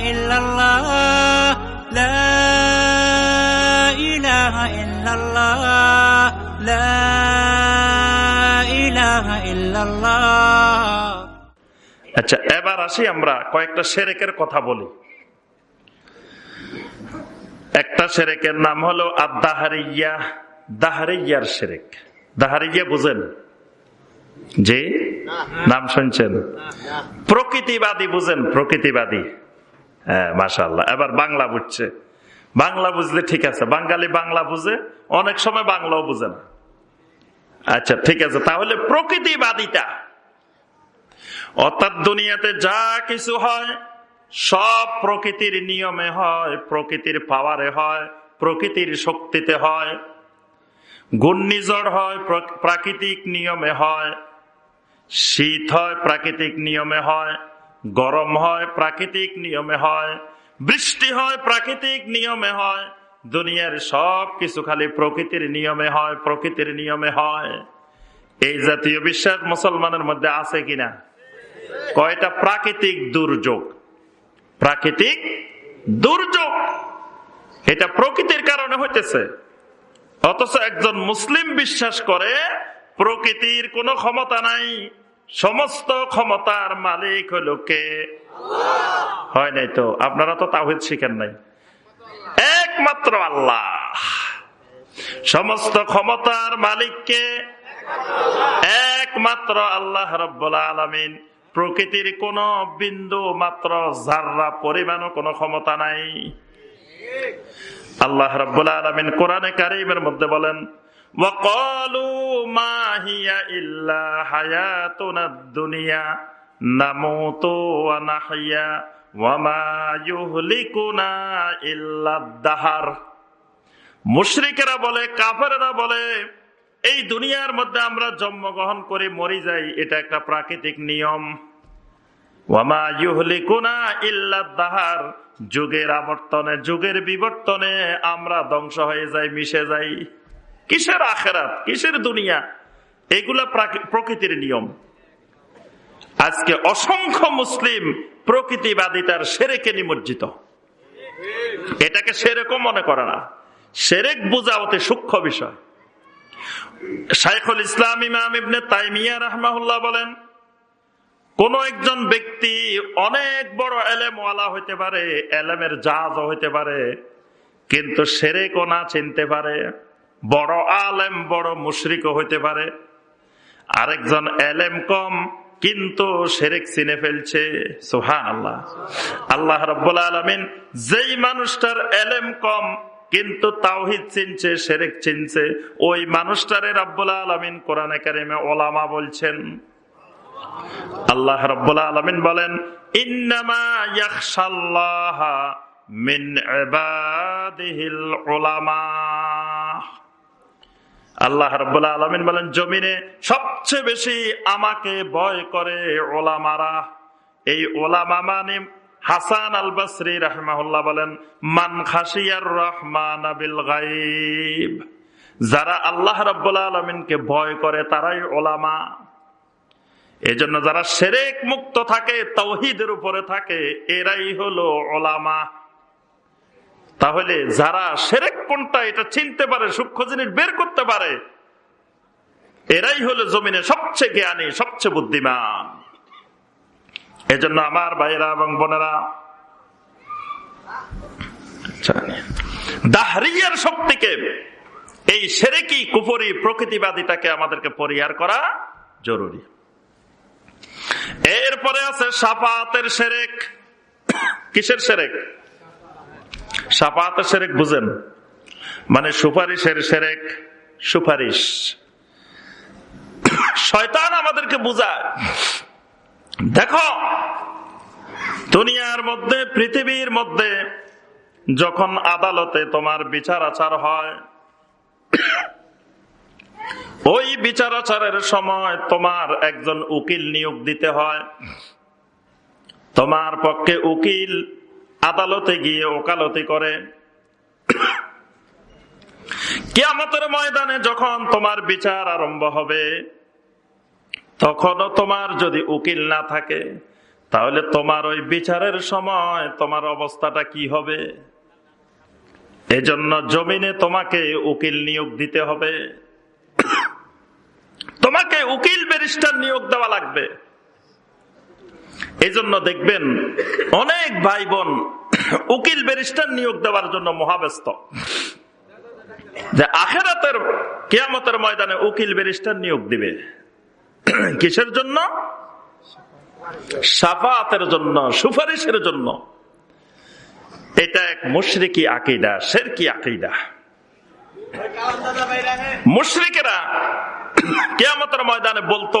ইল্লাল্লাহ লা ইলাহা লা ইলাহা আচ্ছা এবার আসি আমরা কয়েকটা সেরেকের কথা বলি। একটা সেরেকের নাম হলো আদাহারিয়া দাহারিয়ার সেরেক। দাহারিয়া বুঝেন? জি? নাম শুনছেন? প্রকৃতিবাদী বুঝেন, প্রকৃতিবাদী। হ্যাঁ মাসাল্লাহ এবার বাংলা বুঝছে। বাংলা বুঝলে ঠিক আছে। বাঙালি বাংলা বুঝে, অনেক সময় বাংলাও বুঝে না। আচ্ছা ঠিক আছে। তাহলে প্রকৃতিবাদিতা। অর্থাৎ দুনিয়াতে যা কিছু হয়, সব প্রকৃতির নিয়মে হয়, প্রকৃতির পাওয়ারে হয়, প্রকৃতির শক্তিতে হয়। ঘূর্ণিঝড় হয় প্রাকৃতিক নিয়মে হয়। শীত হয়, প্রাকৃতিক নিয়মে হয়। গরম হয়, প্রাকৃতিক নিয়মে হয়, বৃষ্টি হয়, প্রাকৃতিক নিয়মে হয়, দুনিয়ার সব কিছু খালি প্রকৃতির নিয়মে হয়, প্রকৃতির নিয়মে হয়। এই জাতীয় বিশ্বাস মুসলমানের মধ্যে আছে কিনা? কয়টা প্রাকৃতিক দুর্যোগ? প্রাকৃতিক দুর্যোগ। এটা প্রকৃতির কারণে হইতেছে। অথচ একজন মুসলিম বিশ্বাস করে, প্রকৃতির কোনো ক্ষমতা নাই। সমস্ত ক্ষমতার মালিক হলো কে? হয় নাই তো? আপনারা তো তাহিদ শিখেন নাই। একমাত্র আল্লাহ। সমস্ত ক্ষমতার মালিককে একমাত্র আল্লাহ রব্বুল আলমিন। প্রকৃতির কোন বিন্দু মাত্র যার্রা পরিমাণও কোনো ক্ষমতা নাই। আল্লাহ রব্বুল আলমিন কোরআনে কারিমের মধ্যে বলেন وقالوا ما هي إلا حياتنا الدنيا نموت ونحيا وما يهلكنا إلا الدهر মুশরিকেরা বলে কাফেরা বলে এই দুনিয়ার মধ্যে আমরা জন্মগ্রহণ করে মরি যাই এটা একটা প্রাকৃতিক নিয়ম ওয়ামা ইউহলিকুনা ইল্লা দাহার যুগের আবর্তনে যুগের বিবর্তনে আমরা ধ্বংস হয়ে যাই মিশে যাই কিসের আখেরাত? কিসের দুনিয়া? এগুলা প্রকৃতির নিয়ম। আজকে অসংখ্য মুসলিম প্রকৃতিবাদিতার সেরেকে নিমজ্জিত। এটাকে সেরেকও মনে করে না। সেরেক বোঝা অতি সূক্ষ্ম বিষয়। শাইখুল ইসলাম ইমাম ইবনে তাইমিয়া রহমাহুল্লাহ বলেন, কোন একজন ব্যক্তি অনেক বড় এলেমওয়ালা হইতে পারে, এলেমের জাহাজও হইতে পারে, কিন্তু সেরেকও না চিনতে পারে। বড় আলেম, বড় মুশরিকও হইতে পারে। আরেকজন এলেম কম, কিন্তু সেরেক চিনে ফেলছে। সোহান আল্লাহ আল্লাহ রব্বুল আলমিন যেই মানুষটার এলেম কম, কিন্তু তাওহিদ চিনছে, সেরেক চিনছে, ওই মানুষটারে রব্বুল আলমিন কোরআন কারিমে ওলামা বলছেন। আল্লাহ রব্বুল আলমিন বলেন, ইন্নামা মিন উলামা। আল্লাহ রব্বুল্লাহ আলমিন বলেন, জমিনে সবচেয়ে বেশি আমাকে ভয় করে ওলামারা। এই ওলামা মানে হাসান আল বাসরি রহমাহুল্লাহ বলেন, মান খাসিয়ার রহমান যারা আল্লাহ রব্বুল্লাহ আলমিনকে ভয় করে, তারাই ওলামা। এজন্য যারা সেরেক মুক্ত থাকে তৌহিদের উপরে থাকে, এরাই হলো ওলামা। তাহলে যারা সেরেক কোনটা, এটা চিনতে পারে, সূক্ষ্ম জিনিস বের করতে পারে। এরাই হলো জমিনে সবচেয়ে জ্ঞানী, সবচেয়ে বুদ্ধিমান। এজন্য আমার ভাইয়েরা এবং বোনেরা, দাহরিয়ার শক্তিকে, এই সেরেকি কুপুরি প্রকৃতিবাদীটাকে আমাদেরকে পরিহার করা জরুরি। এরপরে আছে সাফাতের সেরেক। কিসের সেরেক? সাফাতের সেরেক বুঝেন। মানে সুপারিশের সেরেক, সুপারিশ। শয়তান আমাদেরকে বুঝায়। দেখো, দুনিয়ার মধ্যে, পৃথিবীর মধ্যে যখন আদালতে তোমার বিচার আচার হয়, ওই বিচার আচারের সময় তোমার একজন উকিল নিয়োগ দিতে হয়। তোমার পক্ষে উকিল আদালতে গিয়ে ওকালতি করে। কিয়ামতের ময়দানে যখন তোমার বিচার আরম্ভ হবে, তখনও তোমার যদি উকিল না থাকে, তাহলে তোমার ওই বিচারের সময় তোমার অবস্থাটা কি হবে? এজন্য জমিনে তোমাকে উকিল নিয়োগ দিতে হবে। তোমাকে উকিল ব্যারিস্টার নিয়োগ দেওয়া লাগবে। এই জন্য দেখবেন অনেক ভাই বোন উকিল ব্যারিস্টার নিয়োগ দেওয়ার জন্য মহাব্যস্ত। যে আখেরাতের কেয়ামতের ময়দানে উকিল ব্যারিস্টার নিয়োগ দিবে। কিসের জন্য? সাফাতের জন্য, সুপারিশের জন্য। এটা এক মুশরিকি আকিদা সের কি আকিদা। মুশরিকেরা কেয়ামতের ময়দানে বলতো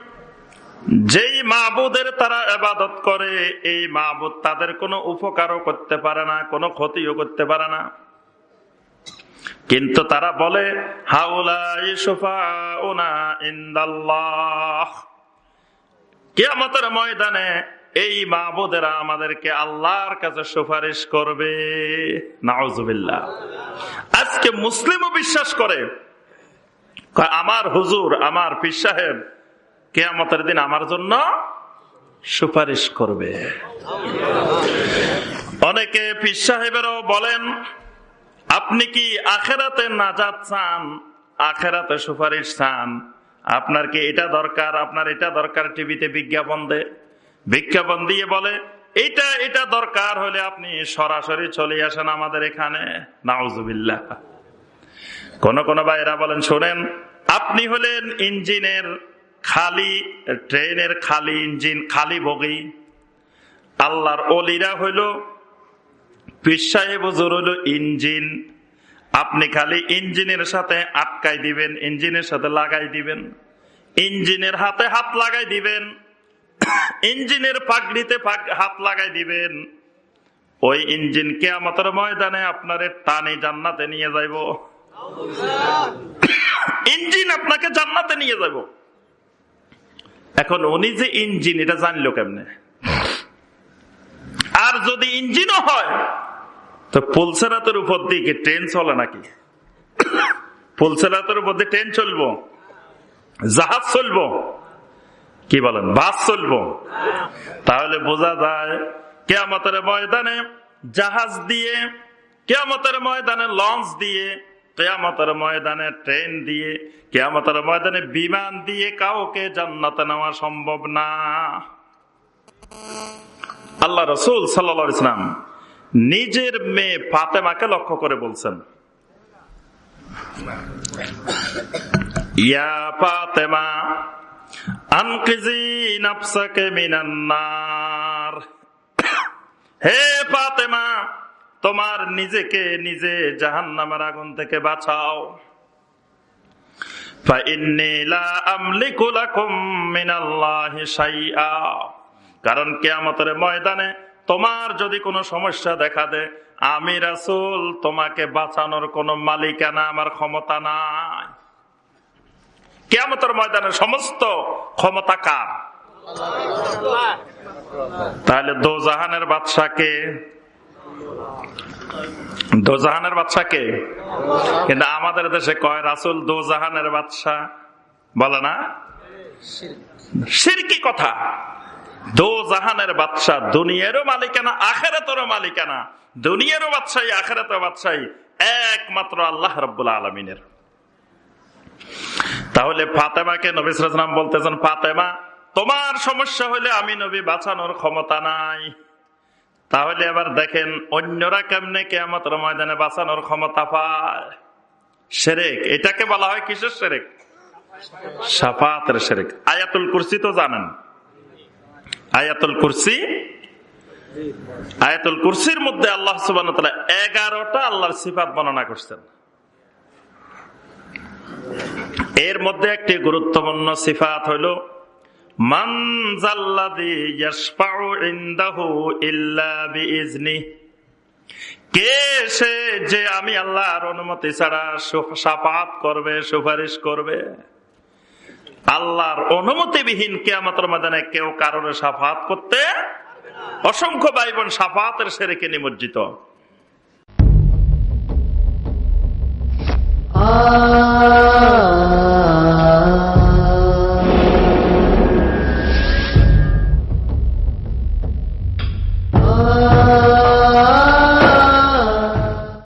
যেই মাহবুদের তারা এবাদত করে, এই মাহবুদ তাদের কোনো উপকারও করতে পারে না, কোনো ক্ষতিও করতে পারে না। কিন্তু তারা বলে কেয়ামতের ময়দানে এই মাহবুদেরা আমাদেরকে আল্লাহর কাছে সুপারিশ করবে। নাউজুবিল্লাহ। আজকে মুসলিমও বিশ্বাস করে আমার হুজুর, আমার পীর সাহেব কেয়ামতের দিন আমার জন্য সুপারিশ করবে। অনেকে পীর সাহেবেরও বলেন, আপনি কি আখেরাতে নাজাত চান? আখেরাতে সুপারিশ চান। আপনার কি এটা দরকার? আপনার এটা দরকার? টিভিতে বিজ্ঞাপন দে। বিজ্ঞাপন দিয়ে বলে, এটা এটা দরকার হলে আপনি সরাসরি চলে আসেন আমাদের এখানে। নাউজুবিল্লাহ। কোন কোন ভাইরা বলেন, শোনেন, আপনি হলেন ইঞ্জিনের খালি, ট্রেনের খালি ইঞ্জিন, খালি বগি। আল্লাহর অলিরা হইল পিসাহেব হইল ইঞ্জিন। আপনি খালি ইঞ্জিনের সাথে আটকাই দিবেন, ইঞ্জিনের সাথে লাগাই দিবেন। ইঞ্জিনের হাতে হাত লাগাই দিবেন। ইঞ্জিনের পাগড়িতে হাত লাগাই দিবেন। ওই ইঞ্জিন কে আমাদের ময়দানে আপনার টানে জান্নাতে নিয়ে যাইব। ইঞ্জিন আপনাকে জান্নাতে নিয়ে যাব এখন উনি যে ইঞ্জিন, এটা জানলো কেমনে? আর যদি ইঞ্জিনও হয়, তো পুলসেরাতের উপর দিয়ে ট্রেন চলে নাকি? পুলসেরাতের উপর দিয়ে ট্রেন চলবো? জাহাজ চলবো? কি বলেন, বাস চলবো? তাহলে বোঝা যায়, কেয়ামতের ময়দানে জাহাজ দিয়ে, কেয়ামতের ময়দানে লঞ্চ দিয়ে কেয়ামতের ময়দানে ট্রেন দিয়ে, কেয়ামতের ময়দানে বিমান দিয়ে কাউকে জান্নাতে নেওয়া সম্ভব না। আল্লাহ রসুল সাল্লা ইসলাম নিজের মেয়ে ফাতেমাকে লক্ষ্য করে বলছেন, ইয়া ফাতেমা, আনকিজি নাফসাকে মিনান্নার হে ফাতেমা তোমার নিজেকে নিজে জাহান নামের আগুন থেকে বাঁচাও। কারণ কেয়ামতের ময়দানে তোমার যদি কোনো সমস্যা দেখা দে আমি রাসুল তোমাকে বাঁচানোর কোন মালিকানা আমার ক্ষমতা নাই। কেয়ামতের ময়দানে সমস্ত ক্ষমতা কার? তাহলে দো জাহানের বাদশাকে দোজাহানের বাদশা কে? কিন্তু আমাদের দেশে কয় রাসুল দোজাহানের বাদশা বলে না? সিরকি কথা। দো জাহানের বাদশা দুনিয়ারও মালিকানা, আখেরাতেরও মালিকানা। দুনিয়ারও বাদশাহী, আখেরাতের বাদশাহী একমাত্র আল্লাহ রব্বুল্লা আলমিনের। তাহলে ফাতেমাকে নবিসাম বলতেছেন, ফাতেমা, তোমার সমস্যা হলে আমি নবী বাঁচানোর ক্ষমতা নাই। তাহলে এবার দেখেন, অন্যরা কেমনে কেমতের ময়দানে বাঁচানোর ক্ষমতা পায়? সেরেক। এটাকে বলা হয় কিসের সেরেক? সাফাতের সেরেক। আয়াতুল কুরসি তো জানেন। আয়াতুল কুরসি? আয়াতুল কুরসির মধ্যে আল্লাহ সুবান এগারোটা আল্লাহর সিফাত বর্ণনা করছেন। এর মধ্যে একটি গুরুত্বপূর্ণ সিফাত হইল কে সে যে আমি আল্লাহর অনুমতি ছাড়া সাফাত করবে, সুপারিশ করবে? আল্লাহর অনুমতিবিহীন কেয়ামতের মাদানে কেউ কারণে সাফাত করতে অসংখ্য ভাই বোন সাফাতের সেরেকে নিমজ্জিত। আ